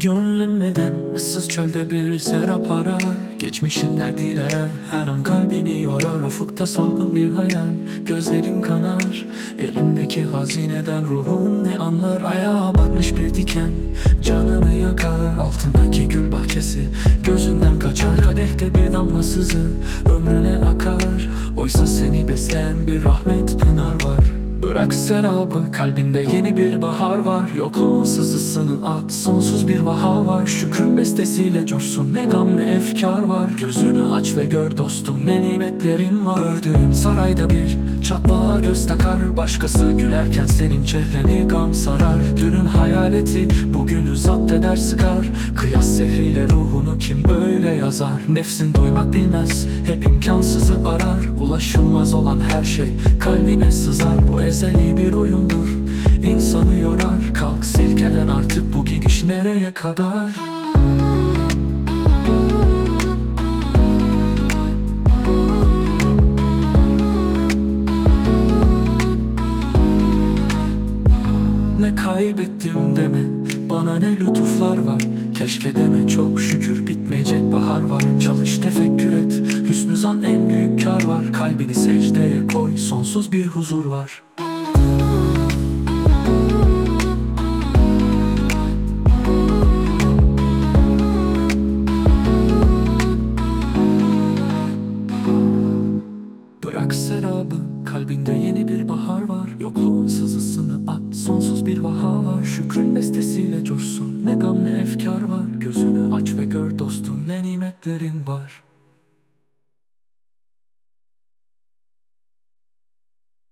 Gönlüm neden ıssız çölde bir serap arar Geçmişin derdiyle her an kalbini yorar. Ufukta solgun bir hayal gözlerin kanar. Elindeki hazineden ruhun ne anlar? Ayağa batmış bir diken canını yakar. Altındaki gül bahçesi gözünden kaçar. Kadehte bir damla sızı ömrüne akar. Oysa seni besleyen bir rahmet Bırak serabı kalbinde yeni bir bahar var. Yokluğun sızısını at. Sonsuz bir vaha var. Şükür bestesiyle coşsun. Ne gam ne efkar var. Gözünü aç ve gör dostum. Ne nimetlerin var. Ördüğün sarayda bir çatlağa göz takar. Başkası gülerken senin çehreni gam sarar. Dünün hayaleti bugünü zapt eder sıkar. Kıyas sehriyle ruhunu kim böyle yazar? Nefsin doymak bilmez. Hep imkansızı arar Ulaşılmaz olan her şey kalbine sızar. Bu ezeli bir oyundur. İnsanı yorar. Kalk silkelen artık bu gidiş nereye kadar? Ne kaybettim deme Bana ne lütuflar var. Keşke deme çok şükür bitmeyecek bahar var. Çalış Hüsnü zan en büyük kar var. Kalbini secdeye koy. Sonsuz bir huzur var. Bırak serabı. Kalbinde yeni bir bahar var. Yokluğun sızısını at. Sonsuz bir vaha var. Şükrün bestesiyle coşsun. Ne gam ne efkar var. Gözünü aç ve gör dostum. Ne nimetlerin var